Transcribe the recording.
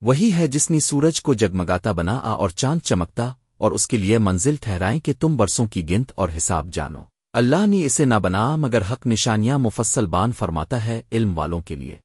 وہی ہے جس نے سورج کو جگمگاتا بنا آ اور چاند چمکتا اور اس کے لیے منزل ٹھہرائیں کہ تم برسوں کی گنت اور حساب جانو۔ اللہ نے اسے نہ بنا مگر حق نشانیاں مفصل بان فرماتا ہے علم والوں کے لیے۔